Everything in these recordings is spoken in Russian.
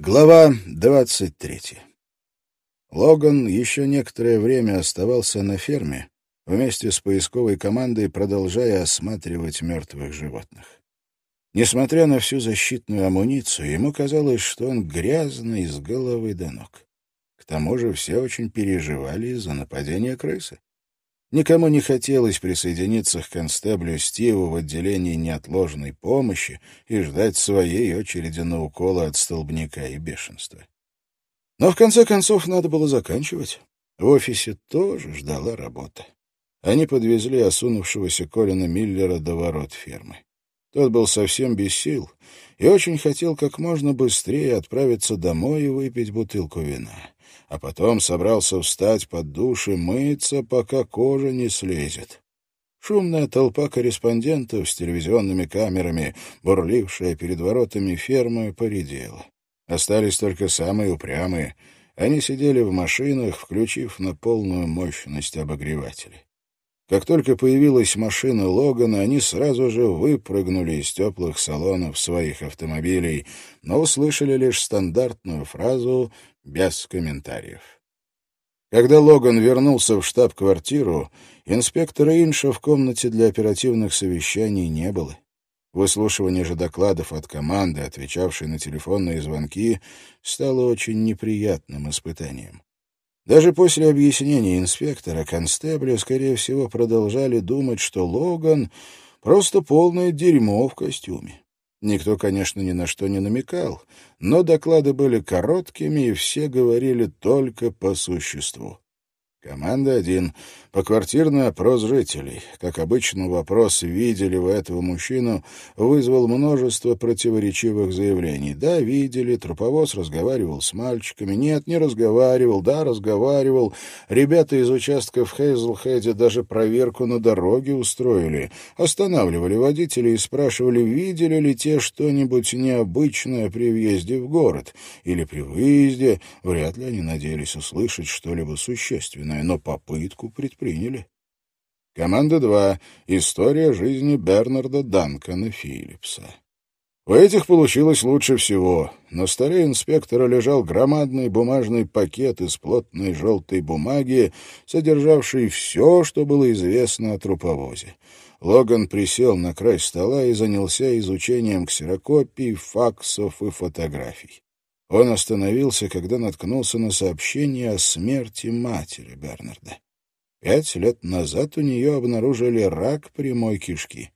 Глава 23. Логан еще некоторое время оставался на ферме, вместе с поисковой командой продолжая осматривать мертвых животных. Несмотря на всю защитную амуницию, ему казалось, что он грязный с головы до ног. К тому же все очень переживали из-за нападения крысы. Никому не хотелось присоединиться к констеблю Стиву в отделении неотложной помощи и ждать своей очереди на уколы от столбняка и бешенства. Но в конце концов надо было заканчивать. В офисе тоже ждала работа. Они подвезли осунувшегося Колина Миллера до ворот фермы. Тот был совсем без сил и очень хотел как можно быстрее отправиться домой и выпить бутылку вина а потом собрался встать под душ и мыться, пока кожа не слезет. Шумная толпа корреспондентов с телевизионными камерами, бурлившая перед воротами фермы, поредела. Остались только самые упрямые. Они сидели в машинах, включив на полную мощность обогреватели. Как только появилась машина Логана, они сразу же выпрыгнули из теплых салонов своих автомобилей, но услышали лишь стандартную фразу без комментариев. Когда Логан вернулся в штаб-квартиру, инспектора Инша в комнате для оперативных совещаний не было. Выслушивание же докладов от команды, отвечавшей на телефонные звонки, стало очень неприятным испытанием. Даже после объяснения инспектора констебли, скорее всего, продолжали думать, что Логан — просто полное дерьмо в костюме. Никто, конечно, ни на что не намекал, но доклады были короткими, и все говорили только по существу. Команда один. Поквартирный опрос жителей. Как обычно, вопрос «видели вы этого мужчину?» вызвал множество противоречивых заявлений. Да, видели, труповоз разговаривал с мальчиками. Нет, не разговаривал, да, разговаривал. Ребята из участка в Хейзлхеде даже проверку на дороге устроили. Останавливали водителей и спрашивали, видели ли те что-нибудь необычное при въезде в город. Или при выезде. Вряд ли они надеялись услышать что-либо существенное сложное, но попытку предприняли. Команда 2. История жизни Бернарда Данкана Филлипса. У этих получилось лучше всего. На столе инспектора лежал громадный бумажный пакет из плотной желтой бумаги, содержавший все, что было известно о труповозе. Логан присел на край стола и занялся изучением ксерокопий, факсов и фотографий. Он остановился, когда наткнулся на сообщение о смерти матери Бернарда. Пять лет назад у нее обнаружили рак прямой кишки.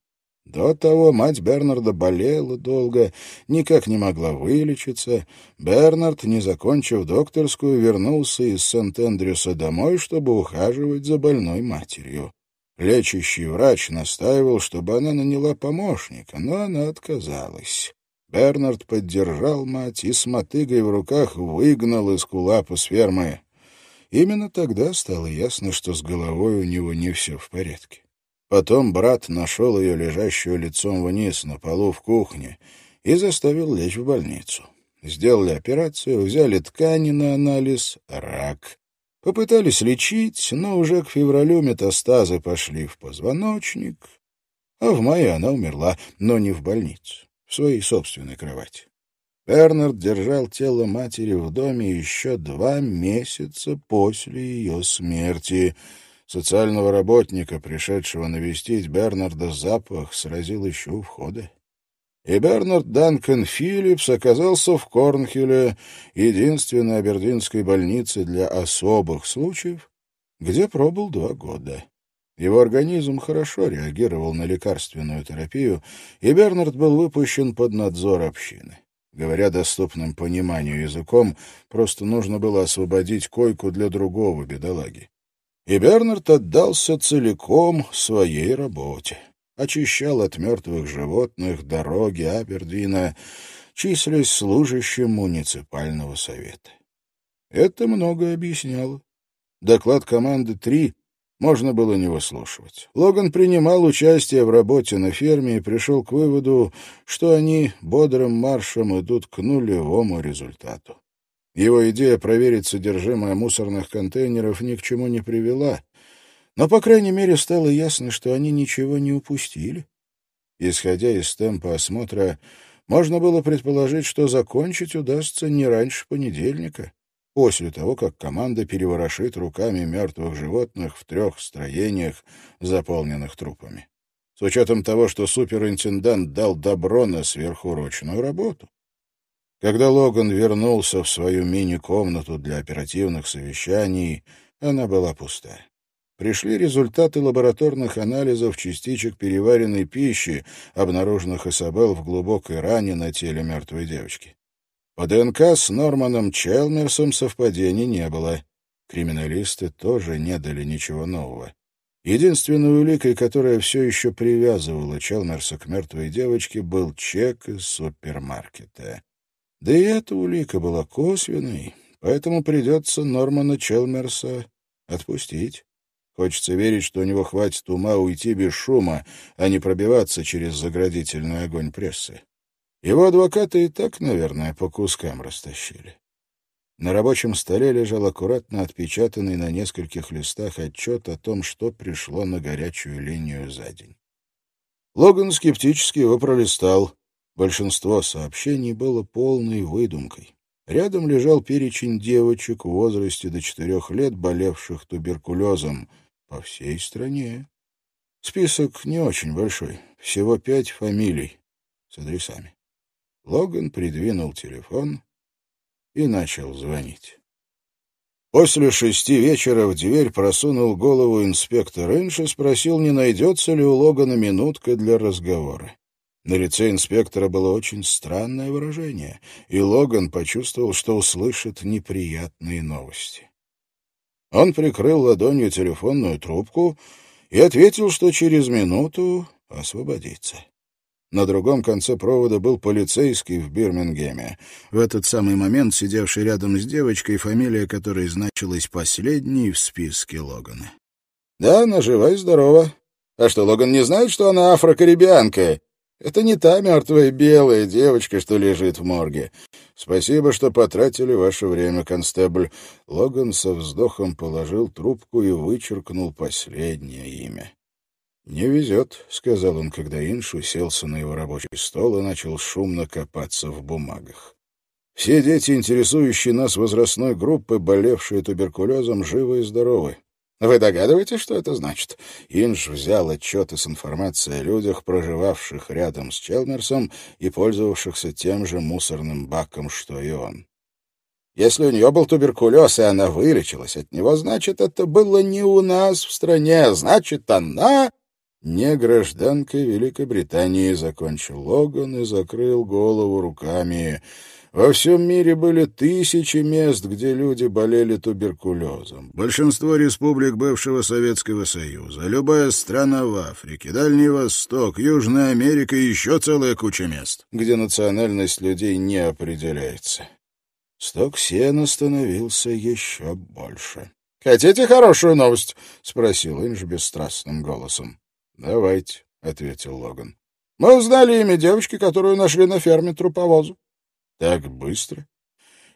До того мать Бернарда болела долго, никак не могла вылечиться. Бернард, не закончив докторскую, вернулся из Сент-Эндрюса домой, чтобы ухаживать за больной матерью. Лечащий врач настаивал, чтобы она наняла помощника, но она отказалась. Бернард поддержал мать и с мотыгой в руках выгнал из кулапа с фермы. Именно тогда стало ясно, что с головой у него не все в порядке. Потом брат нашел ее лежащую лицом вниз на полу в кухне и заставил лечь в больницу. Сделали операцию, взяли ткани на анализ — рак. Попытались лечить, но уже к февралю метастазы пошли в позвоночник, а в мае она умерла, но не в больнице своей собственной кровати. Бернард держал тело матери в доме еще два месяца после ее смерти. Социального работника, пришедшего навестить Бернарда, запах сразил еще у входа. И Бернард Данкан Филлипс оказался в Корнхилле, единственной абердинской больнице для особых случаев, где пробыл два года. Его организм хорошо реагировал на лекарственную терапию, и Бернард был выпущен под надзор общины. Говоря доступным пониманию языком, просто нужно было освободить койку для другого бедолаги. И Бернард отдался целиком своей работе. Очищал от мертвых животных дороги Абердина, числясь служащим муниципального совета. Это многое объясняло. Доклад команды «Три» можно было не выслушивать. Логан принимал участие в работе на ферме и пришел к выводу, что они бодрым маршем идут к нулевому результату. Его идея проверить содержимое мусорных контейнеров ни к чему не привела, но, по крайней мере, стало ясно, что они ничего не упустили. Исходя из темпа осмотра, Можно было предположить, что закончить удастся не раньше понедельника, после того, как команда переворошит руками мертвых животных в трех строениях, заполненных трупами. С учетом того, что суперинтендант дал добро на сверхурочную работу. Когда Логан вернулся в свою мини-комнату для оперативных совещаний, она была пуста. Пришли результаты лабораторных анализов частичек переваренной пищи, обнаруженных Исабел в глубокой ране на теле мертвой девочки. По ДНК с Норманом Челмерсом совпадений не было. Криминалисты тоже не дали ничего нового. Единственной уликой, которая все еще привязывала Челмерса к мертвой девочке, был чек из супермаркета. Да и эта улика была косвенной, поэтому придется Нормана Челмерса отпустить. Хочется верить, что у него хватит ума уйти без шума, а не пробиваться через заградительный огонь прессы. Его адвокаты и так, наверное, по кускам растащили. На рабочем столе лежал аккуратно отпечатанный на нескольких листах отчет о том, что пришло на горячую линию за день. Логан скептически его пролистал. Большинство сообщений было полной выдумкой. Рядом лежал перечень девочек в возрасте до четырех лет, болевших туберкулезом по всей стране. Список не очень большой, всего пять фамилий с адресами. Логан придвинул телефон и начал звонить. После шести вечера в дверь просунул голову инспектор Инш и спросил, не найдется ли у Логана минутка для разговора. На лице инспектора было очень странное выражение, и Логан почувствовал, что услышит неприятные новости. Он прикрыл ладонью телефонную трубку и ответил, что через минуту освободится. На другом конце провода был полицейский в Бирмингеме. В этот самый момент сидевший рядом с девочкой, фамилия которой значилась последней в списке Логана. «Да, она жива и здорова. А что, Логан не знает, что она афрокарибианка? Это не та мертвая белая девочка, что лежит в морге. Спасибо, что потратили ваше время, констебль». Логан со вздохом положил трубку и вычеркнул последнее имя. «Не везет», — сказал он, когда Инш уселся на его рабочий стол и начал шумно копаться в бумагах. «Все дети, интересующие нас возрастной группы, болевшие туберкулезом, живы и здоровы. Вы догадываетесь, что это значит?» Инж взял отчеты с информацией о людях, проживавших рядом с Челмерсом и пользовавшихся тем же мусорным баком, что и он. Если у нее был туберкулез, и она вылечилась от него, значит, это было не у нас в стране, значит, она не гражданкой Великобритании, закончил Логан и закрыл голову руками. Во всем мире были тысячи мест, где люди болели туберкулезом. Большинство республик бывшего Советского Союза, любая страна в Африке, Дальний Восток, Южная Америка и еще целая куча мест, где национальность людей не определяется. Сток сена становился еще больше. «Хотите хорошую новость?» — спросил Инж бесстрастным голосом. «Давайте», — ответил Логан. «Мы узнали имя девочки, которую нашли на ферме труповозу». «Так быстро?»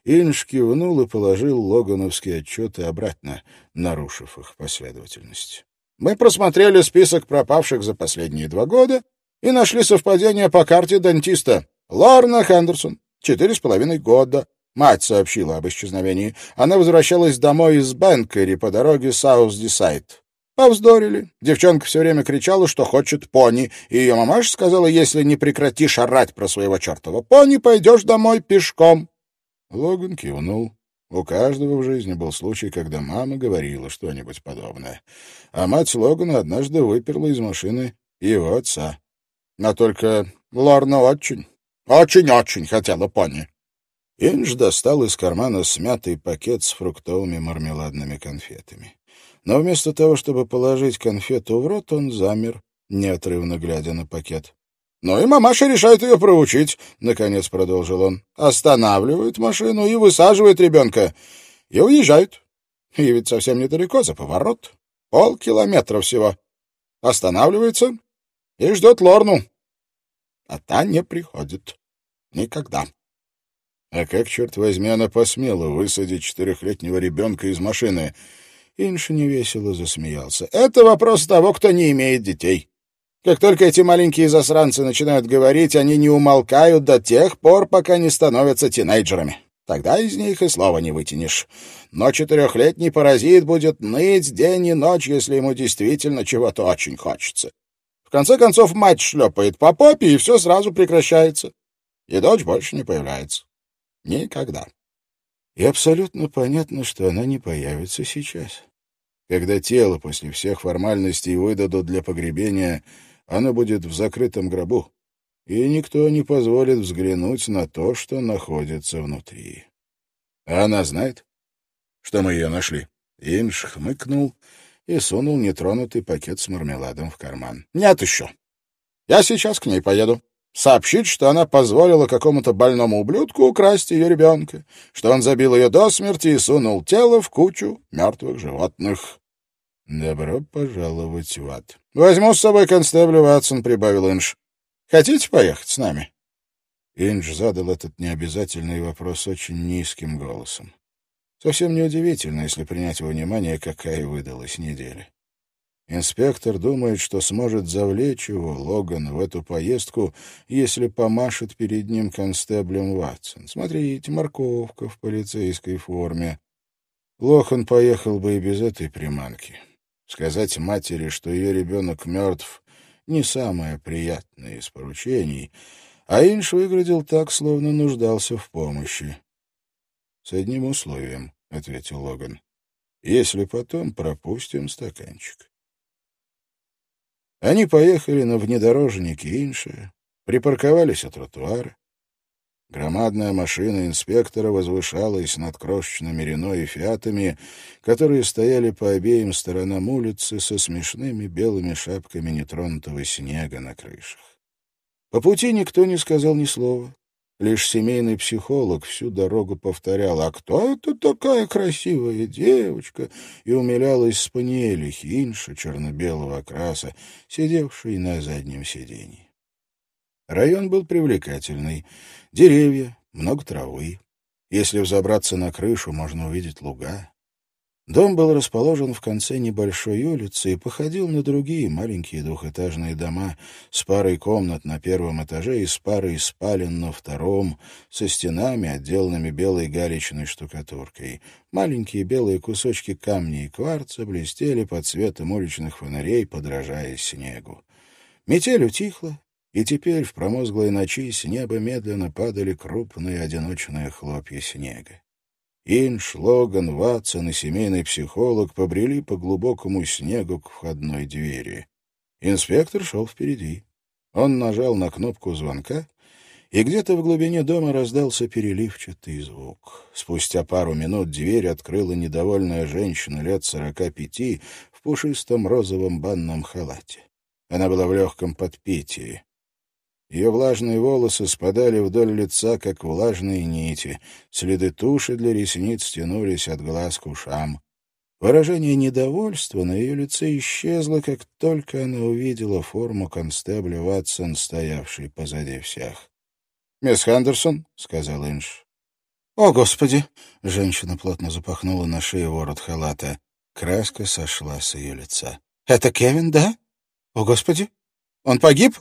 Инж кивнул и положил логановские отчеты обратно, нарушив их последовательность. «Мы просмотрели список пропавших за последние два года и нашли совпадение по карте дантиста. Лорна Хендерсон, четыре с половиной года. Мать сообщила об исчезновении. Она возвращалась домой из Бенкери по дороге Саус-Дисайд. Повздорили. Девчонка все время кричала, что хочет пони, и ее мамаша сказала, если не прекратишь орать про своего чертова пони, пойдешь домой пешком. Логан кивнул. У каждого в жизни был случай, когда мама говорила что-нибудь подобное. А мать Логана однажды выперла из машины его отца. Но только Лорна очень, очень-очень хотела пони. Инж достал из кармана смятый пакет с фруктовыми мармеладными конфетами. Но вместо того, чтобы положить конфету в рот, он замер, неотрывно глядя на пакет. «Ну и мамаша решает ее проучить», — наконец продолжил он. «Останавливает машину и высаживает ребенка. И уезжают. И ведь совсем недалеко, за поворот. Полкилометра всего. Останавливается и ждет Лорну. А та не приходит. Никогда». «А как, черт возьми, она посмела высадить четырехлетнего ребенка из машины?» Инш невесело засмеялся. «Это вопрос того, кто не имеет детей. Как только эти маленькие засранцы начинают говорить, они не умолкают до тех пор, пока не становятся тинейджерами. Тогда из них и слова не вытянешь. Но четырехлетний паразит будет ныть день и ночь, если ему действительно чего-то очень хочется. В конце концов, мать шлепает по попе, и все сразу прекращается. И дочь больше не появляется. Никогда. И абсолютно понятно, что она не появится сейчас. Когда тело после всех формальностей выдадут для погребения, оно будет в закрытом гробу, и никто не позволит взглянуть на то, что находится внутри. А она знает, что мы ее нашли. Инж хмыкнул и сунул нетронутый пакет с мармеладом в карман. — Нет еще. Я сейчас к ней поеду. Сообщить, что она позволила какому-то больному ублюдку украсть ее ребенка, что он забил ее до смерти и сунул тело в кучу мертвых животных. Добро пожаловать в ад. — Возьму с собой констебля Ватсон, — прибавил Инж. — Хотите поехать с нами? Индж задал этот необязательный вопрос очень низким голосом. Совсем неудивительно, если принять во внимание, какая выдалась неделя. Инспектор думает, что сможет завлечь его, Логан, в эту поездку, если помашет перед ним констеблем Ватсон. Смотрите, морковка в полицейской форме. Лохан поехал бы и без этой приманки. Сказать матери, что ее ребенок мертв, не самое приятное из поручений, а Инш выглядел так, словно нуждался в помощи. — С одним условием, — ответил Логан. — Если потом пропустим стаканчик. Они поехали на внедорожнике Инша, припарковались у тротуара. Громадная машина инспектора возвышалась над крошечными Рено и Фиатами, которые стояли по обеим сторонам улицы со смешными белыми шапками нетронутого снега на крышах. По пути никто не сказал ни слова. Лишь семейный психолог всю дорогу повторял «А кто это такая красивая девочка?» и умилялась спаниели хинша черно-белого окраса, сидевшей на заднем сиденье. Район был привлекательный. Деревья, много травы. Если взобраться на крышу, можно увидеть луга. Дом был расположен в конце небольшой улицы и походил на другие маленькие двухэтажные дома с парой комнат на первом этаже и с парой спален на втором, со стенами, отделанными белой галечной штукатуркой. Маленькие белые кусочки камня и кварца блестели под светом уличных фонарей, подражая снегу. Метель утихла, и теперь в промозглой ночи с неба медленно падали крупные одиночные хлопья снега. Инш, Логан, Ватсон и семейный психолог побрели по глубокому снегу к входной двери. Инспектор шел впереди. Он нажал на кнопку звонка, и где-то в глубине дома раздался переливчатый звук. Спустя пару минут дверь открыла недовольная женщина лет сорока пяти в пушистом розовом банном халате. Она была в легком подпитии. Ее влажные волосы спадали вдоль лица, как влажные нити. Следы туши для ресниц тянулись от глаз к ушам. Выражение недовольства на ее лице исчезло, как только она увидела форму констебля Ватсон, стоявшей позади всех. — Мисс Хендерсон, — сказал Инж. — О, Господи! — женщина плотно запахнула на шею ворот халата. Краска сошла с ее лица. — Это Кевин, да? О, Господи! Он погиб?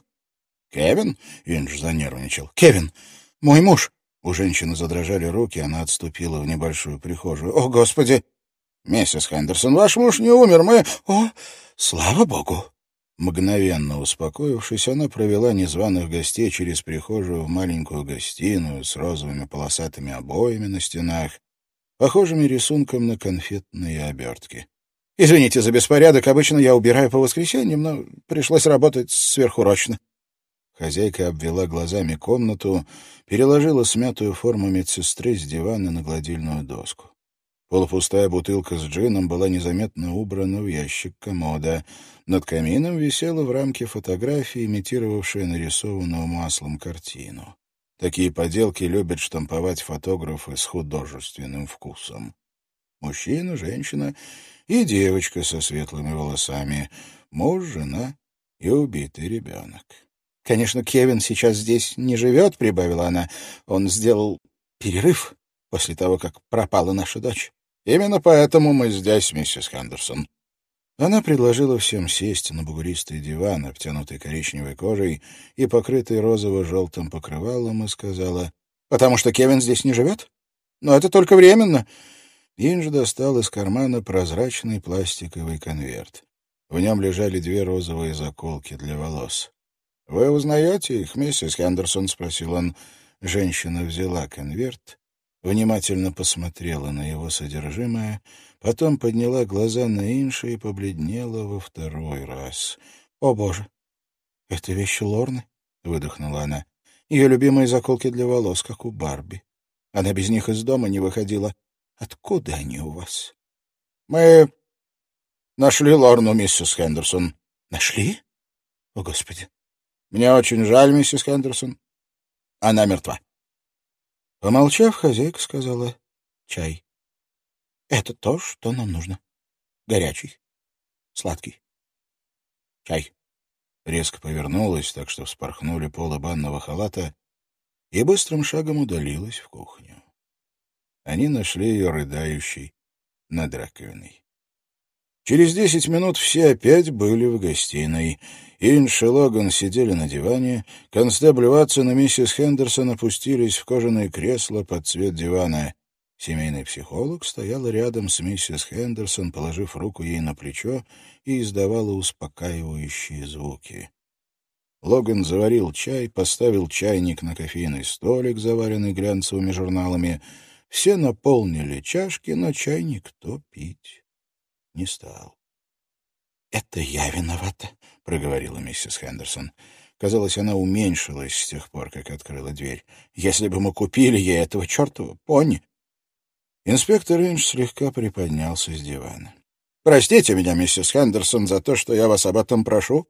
«Кевин?» — Индж занервничал. «Кевин! Мой муж!» У женщины задрожали руки, она отступила в небольшую прихожую. «О, Господи!» «Миссис Хендерсон, ваш муж не умер, мы...» «О, слава Богу!» Мгновенно успокоившись, она провела незваных гостей через прихожую в маленькую гостиную с розовыми полосатыми обоями на стенах, похожими рисунком на конфетные обертки. «Извините за беспорядок, обычно я убираю по воскресеньям, но пришлось работать сверхурочно. Хозяйка обвела глазами комнату, переложила смятую форму медсестры с дивана на гладильную доску. Полупустая бутылка с джином была незаметно убрана в ящик комода. Над камином висела в рамке фотография, имитировавшая нарисованную маслом картину. Такие поделки любят штамповать фотографы с художественным вкусом. Мужчина, женщина и девочка со светлыми волосами, муж, жена и убитый ребенок. «Конечно, Кевин сейчас здесь не живет», — прибавила она. «Он сделал перерыв после того, как пропала наша дочь. Именно поэтому мы здесь, миссис Хендерсон». Она предложила всем сесть на бугристый диван, обтянутый коричневой кожей и покрытый розово-желтым покрывалом, и сказала, «Потому что Кевин здесь не живет? Но это только временно». Инж достал из кармана прозрачный пластиковый конверт. В нем лежали две розовые заколки для волос. «Вы узнаете их, миссис Хендерсон?» — спросил он. Женщина взяла конверт, внимательно посмотрела на его содержимое, потом подняла глаза на Инша и побледнела во второй раз. «О, Боже! Это вещи Лорны?» — выдохнула она. «Ее любимые заколки для волос, как у Барби. Она без них из дома не выходила. Откуда они у вас?» «Мы нашли Лорну, миссис Хендерсон». «Нашли? О, Господи! Мне очень жаль, миссис Хендерсон. Она мертва». Помолчав, хозяйка сказала «Чай». Это то, что нам нужно. Горячий, сладкий. Чай. Резко повернулась, так что вспорхнули полы банного халата, и быстрым шагом удалилась в кухню. Они нашли ее рыдающей над раковиной. Через десять минут все опять были в гостиной. Инш и Логан сидели на диване, констебль Ватсон и миссис Хендерсон опустились в кожаное кресло под цвет дивана. Семейный психолог стояла рядом с миссис Хендерсон, положив руку ей на плечо и издавала успокаивающие звуки. Логан заварил чай, поставил чайник на кофейный столик, заваренный глянцевыми журналами. Все наполнили чашки, но чай никто пить не стал. — Это я виновата, — проговорила миссис Хендерсон. Казалось, она уменьшилась с тех пор, как открыла дверь. «Если бы мы купили ей этого чертова пони, Инспектор Инж слегка приподнялся с дивана. «Простите меня, миссис Хендерсон, за то, что я вас об этом прошу,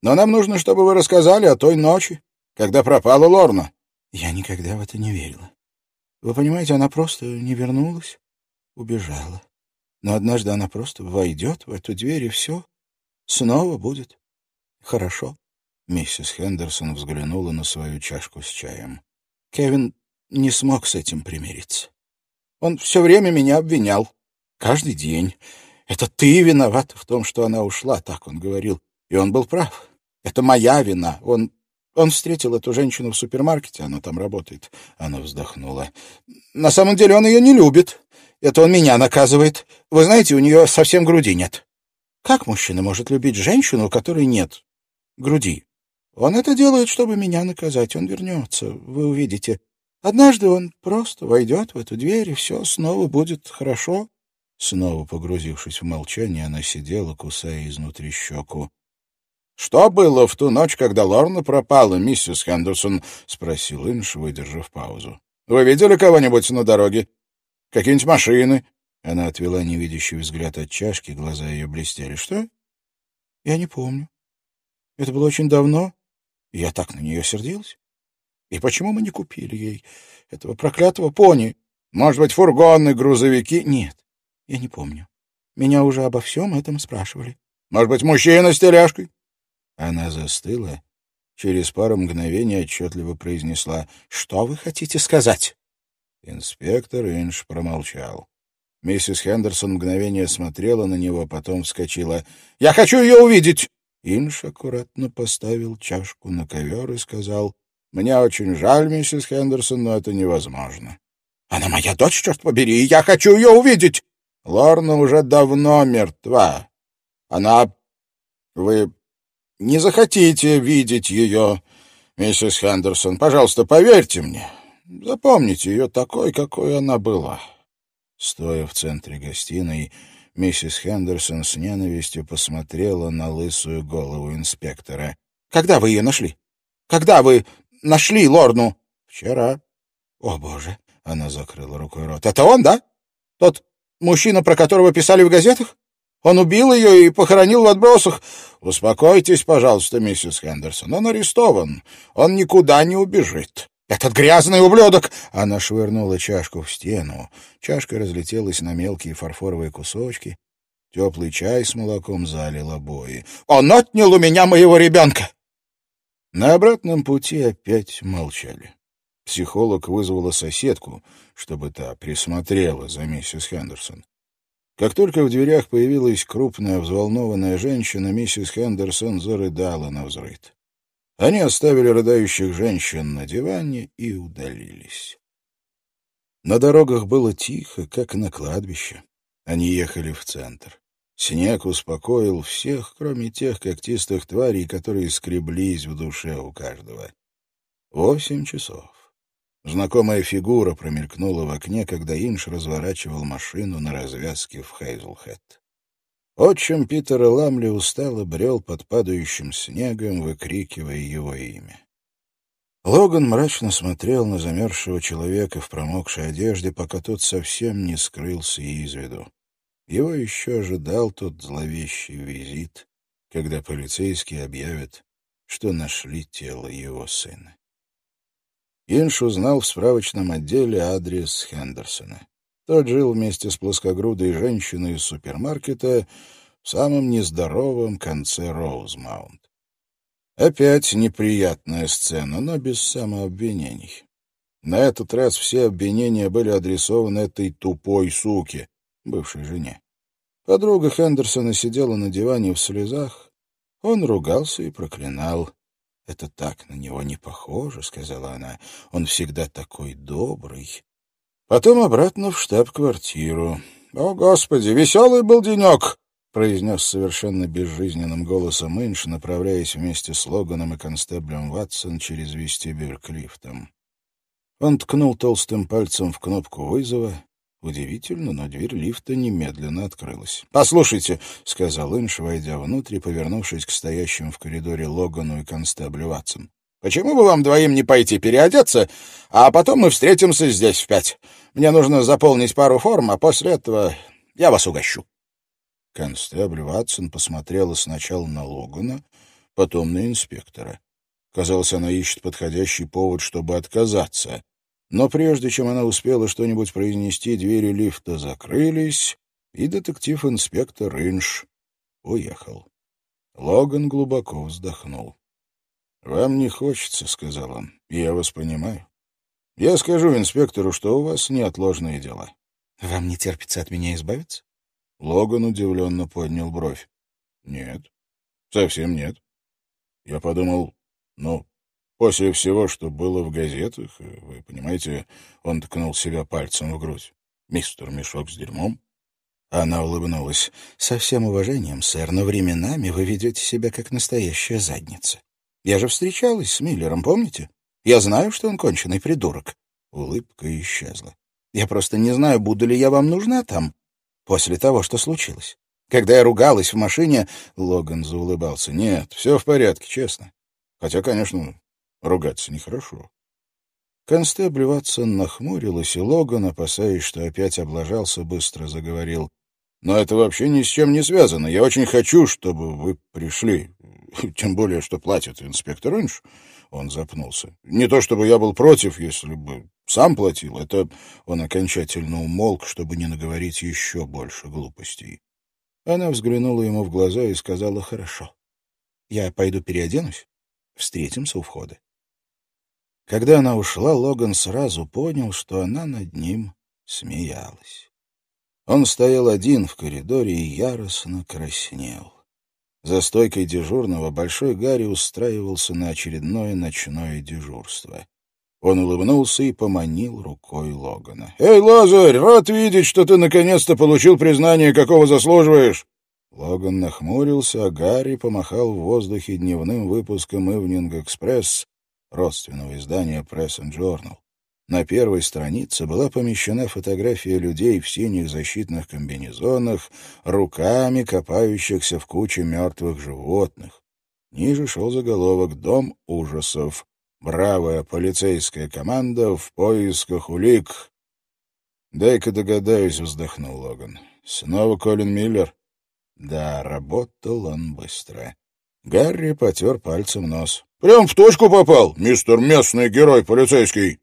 но нам нужно, чтобы вы рассказали о той ночи, когда пропала Лорна». Я никогда в это не верила. Вы понимаете, она просто не вернулась, убежала. Но однажды она просто войдет в эту дверь, и все снова будет хорошо. Миссис Хендерсон взглянула на свою чашку с чаем. Кевин не смог с этим примириться. Он все время меня обвинял. Каждый день. Это ты виноват в том, что она ушла, так он говорил. И он был прав. Это моя вина. Он он встретил эту женщину в супермаркете, она там работает. Она вздохнула. На самом деле он ее не любит. Это он меня наказывает. Вы знаете, у нее совсем груди нет. Как мужчина может любить женщину, у которой нет груди? Он это делает, чтобы меня наказать. Он вернется, вы увидите. Однажды он просто войдет в эту дверь, и все снова будет хорошо. Снова погрузившись в молчание, она сидела, кусая изнутри щеку. — Что было в ту ночь, когда Лорна пропала, миссис Хендерсон? — спросил Инш, выдержав паузу. — Вы видели кого-нибудь на дороге? Какие-нибудь машины? Она отвела невидящий взгляд от чашки, глаза ее блестели. — Что? — Я не помню. Это было очень давно. Я так на нее сердилась. И почему мы не купили ей этого проклятого пони? Может быть, фургоны, грузовики? Нет, я не помню. Меня уже обо всем этом спрашивали. Может быть, мужчина с тележкой? Она застыла, через пару мгновений отчетливо произнесла. «Что вы хотите сказать?» Инспектор Инш промолчал. Миссис Хендерсон мгновение смотрела на него, потом вскочила. «Я хочу ее увидеть!» Инш аккуратно поставил чашку на ковер и сказал, мне очень жаль, миссис Хендерсон, но это невозможно. Она моя дочь, черт побери, и я хочу ее увидеть. Лорна уже давно мертва. Она... Вы не захотите видеть ее, миссис Хендерсон. Пожалуйста, поверьте мне. Запомните ее такой, какой она была. Стоя в центре гостиной, миссис Хендерсон с ненавистью посмотрела на лысую голову инспектора. — Когда вы ее нашли? Когда вы нашли Лорну? — Вчера. — О, боже! — она закрыла рукой рот. — Это он, да? Тот мужчина, про которого писали в газетах? Он убил ее и похоронил в отбросах. Успокойтесь, пожалуйста, миссис Хендерсон. Он арестован. Он никуда не убежит. «Этот грязный ублюдок!» Она швырнула чашку в стену. Чашка разлетелась на мелкие фарфоровые кусочки. Теплый чай с молоком залил обои. «Он отнял у меня моего ребенка! На обратном пути опять молчали. Психолог вызвала соседку, чтобы та присмотрела за миссис Хендерсон. Как только в дверях появилась крупная взволнованная женщина, миссис Хендерсон зарыдала на взрыд. Они оставили рыдающих женщин на диване и удалились. На дорогах было тихо, как на кладбище. Они ехали в центр. Снег успокоил всех, кроме тех когтистых тварей, которые скреблись в душе у каждого. Восемь часов. Знакомая фигура промелькнула в окне, когда Инш разворачивал машину на развязке в Хейзлхэт. Отчим Питера Ламли устало брел под падающим снегом, выкрикивая его имя. Логан мрачно смотрел на замерзшего человека в промокшей одежде, пока тот совсем не скрылся из виду. Его еще ожидал тот зловещий визит, когда полицейские объявят, что нашли тело его сына. Инш узнал в справочном отделе адрес Хендерсона. Тот жил вместе с плоскогрудой женщиной из супермаркета в самом нездоровом конце Роузмаунт. Опять неприятная сцена, но без самообвинений. На этот раз все обвинения были адресованы этой тупой суке, бывшей жене. Подруга Хендерсона сидела на диване в слезах. Он ругался и проклинал. «Это так на него не похоже», — сказала она. «Он всегда такой добрый». Потом обратно в штаб-квартиру. «О, Господи, веселый был денек!» произнес совершенно безжизненным голосом Инш, направляясь вместе с Логаном и констеблем Ватсон через вестибюль к лифтам. Он ткнул толстым пальцем в кнопку вызова. Удивительно, но дверь лифта немедленно открылась. «Послушайте», — сказал Инш, войдя внутрь и повернувшись к стоящим в коридоре Логану и констеблю Ватсон. «Почему бы вам двоим не пойти переодеться, а потом мы встретимся здесь в пять? Мне нужно заполнить пару форм, а после этого я вас угощу». Констебль Ватсон посмотрела сначала на Логана, потом на инспектора. Казалось, она ищет подходящий повод, чтобы отказаться. Но прежде чем она успела что-нибудь произнести, двери лифта закрылись, и детектив-инспектор Инш уехал. Логан глубоко вздохнул. «Вам не хочется», — сказал он. «Я вас понимаю. Я скажу инспектору, что у вас неотложные дела». «Вам не терпится от меня избавиться?» Логан удивленно поднял бровь. «Нет, совсем нет. Я подумал, ну, после всего, что было в газетах, вы понимаете, он ткнул себя пальцем в грудь. Мистер Мешок с дерьмом?» Она улыбнулась. «Со всем уважением, сэр, но временами вы ведете себя как настоящая задница. Я же встречалась с Миллером, помните? Я знаю, что он конченый придурок». Улыбка исчезла. «Я просто не знаю, буду ли я вам нужна там после того, что случилось. Когда я ругалась в машине, Логан заулыбался. Нет, все в порядке, честно. Хотя, конечно, ругаться нехорошо. Констебль Ватсон нахмурилась, и Логан, опасаясь, что опять облажался, быстро заговорил. «Но это вообще ни с чем не связано. Я очень хочу, чтобы вы пришли. Тем более, что платит инспектор Инш». Он запнулся. «Не то чтобы я был против, если бы сам платил. Это он окончательно умолк, чтобы не наговорить еще больше глупостей. Она взглянула ему в глаза и сказала «Хорошо. Я пойду переоденусь. Встретимся у входа». Когда она ушла, Логан сразу понял, что она над ним смеялась. Он стоял один в коридоре и яростно краснел. За стойкой дежурного Большой Гарри устраивался на очередное ночное дежурство. Он улыбнулся и поманил рукой Логана. «Эй, Лазарь, рад видеть, что ты наконец-то получил признание, какого заслуживаешь!» Логан нахмурился, а Гарри помахал в воздухе дневным выпуском «Ивнинг Экспресс», родственного издания «Пресс Journal». На первой странице была помещена фотография людей в синих защитных комбинезонах, руками копающихся в куче мертвых животных. Ниже шел заголовок «Дом ужасов». Бравая полицейская команда в поисках улик. «Дай-ка догадаюсь», — вздохнул Логан. «Снова Колин Миллер?» Да, работал он быстро. Гарри потер пальцем нос. «Прям в точку попал, мистер местный герой полицейский!»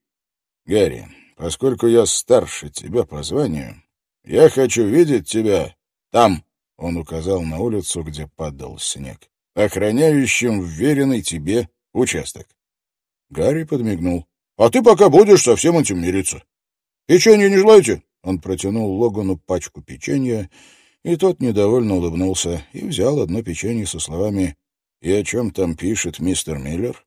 «Гарри, поскольку я старше тебя по званию, я хочу видеть тебя там», — он указал на улицу, где падал снег, «охраняющим вверенный тебе участок». Гарри подмигнул. — А ты пока будешь со всем этим мириться. Печенье не желаете? Он протянул Логану пачку печенья, и тот недовольно улыбнулся и взял одно печенье со словами «И о чем там пишет мистер Миллер?»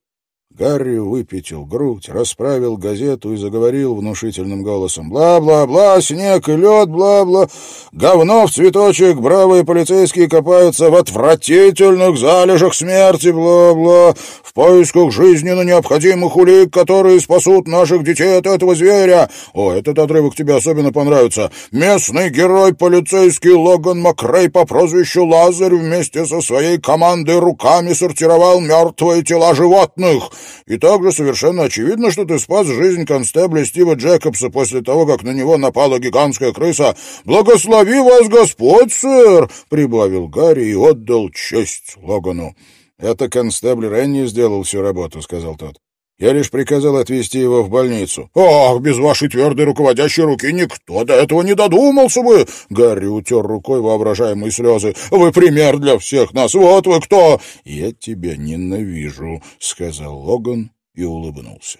Гарри выпятил грудь, расправил газету и заговорил внушительным голосом. «Бла-бла-бла, снег и лед, бла-бла, говно в цветочек, бравые полицейские копаются в отвратительных залежах смерти, бла-бла, в поисках жизненно необходимых улик, которые спасут наших детей от этого зверя. О, этот отрывок тебе особенно понравится. Местный герой полицейский Логан Макрей по прозвищу Лазарь вместе со своей командой руками сортировал мертвые тела животных». И также совершенно очевидно, что ты спас жизнь констебля Стива Джекобса после того, как на него напала гигантская крыса. Благослови вас Господь, сэр!» — прибавил Гарри и отдал честь Логану. «Это констебль Ренни сделал всю работу», — сказал тот. Я лишь приказал отвезти его в больницу. «Ах, без вашей твердой руководящей руки никто до этого не додумался бы!» Гарри утер рукой воображаемые слезы. «Вы пример для всех нас! Вот вы кто!» «Я тебя ненавижу», — сказал Логан и улыбнулся.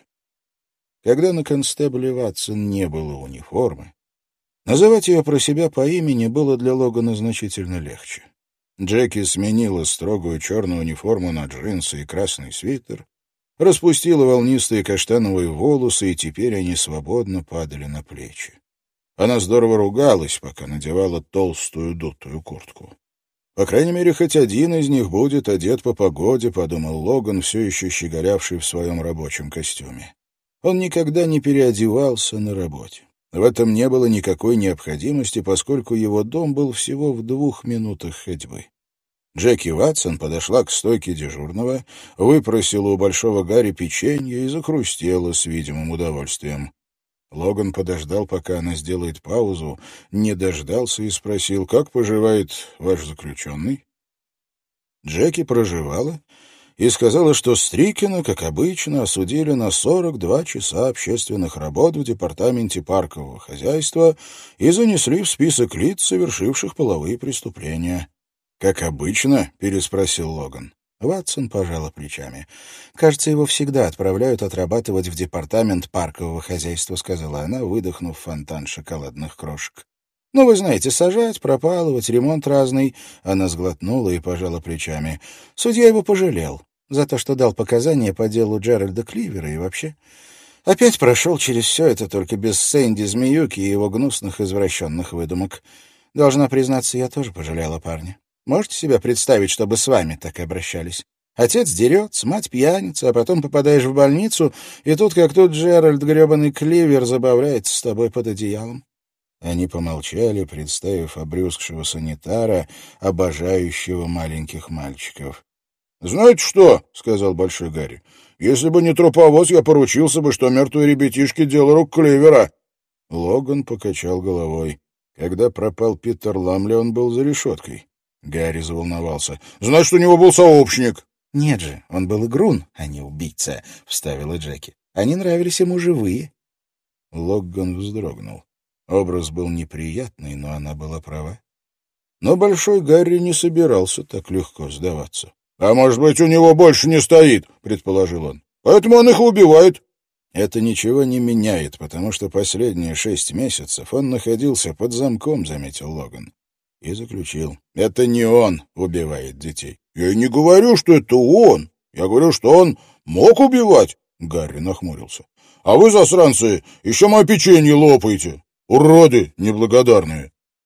Когда на констебле Ватсон не было униформы, называть ее про себя по имени было для Логана значительно легче. Джеки сменила строгую черную униформу на джинсы и красный свитер, распустила волнистые каштановые волосы, и теперь они свободно падали на плечи. Она здорово ругалась, пока надевала толстую дутую куртку. По крайней мере, хоть один из них будет одет по погоде, подумал Логан, все еще щеголявший в своем рабочем костюме. Он никогда не переодевался на работе. В этом не было никакой необходимости, поскольку его дом был всего в двух минутах ходьбы. Джеки Ватсон подошла к стойке дежурного, выпросила у большого Гарри печенье и закрустела с видимым удовольствием. Логан подождал, пока она сделает паузу, не дождался и спросил, как поживает ваш заключенный. Джеки проживала и сказала, что Стрикина, как обычно, осудили на 42 часа общественных работ в департаменте паркового хозяйства и занесли в список лиц, совершивших половые преступления. «Как обычно?» — переспросил Логан. Ватсон пожала плечами. «Кажется, его всегда отправляют отрабатывать в департамент паркового хозяйства», — сказала она, выдохнув фонтан шоколадных крошек. «Ну, вы знаете, сажать, пропалывать, ремонт разный». Она сглотнула и пожала плечами. Судья его пожалел за то, что дал показания по делу Джеральда Кливера и вообще. Опять прошел через все это только без Сэнди Змеюки и его гнусных извращенных выдумок. Должна признаться, я тоже пожалела парня. Можете себе представить, чтобы с вами так обращались? Отец дерется, мать пьяница, а потом попадаешь в больницу, и тут, как тут Джеральд гребаный Кливер забавляется с тобой под одеялом. Они помолчали, представив обрюзгшего санитара, обожающего маленьких мальчиков. — Знаете что? — сказал Большой Гарри. — Если бы не труповоз, я поручился бы, что мертвые ребятишки — дело рук Кливера. Логан покачал головой. Когда пропал Питер Ламли, он был за решеткой. Гарри заволновался. «Значит, у него был сообщник». «Нет же, он был игрун, а не убийца», — вставила Джеки. «Они нравились ему живые». Логган вздрогнул. Образ был неприятный, но она была права. Но Большой Гарри не собирался так легко сдаваться. «А может быть, у него больше не стоит», — предположил он. «Поэтому он их убивает». Это ничего не меняет, потому что последние шесть месяцев он находился под замком, — заметил Логан и заключил. «Это не он убивает детей». «Я не говорю, что это он. Я говорю, что он мог убивать». Гарри нахмурился. «А вы, засранцы, еще мое печенье лопаете. Уроды неблагодарные».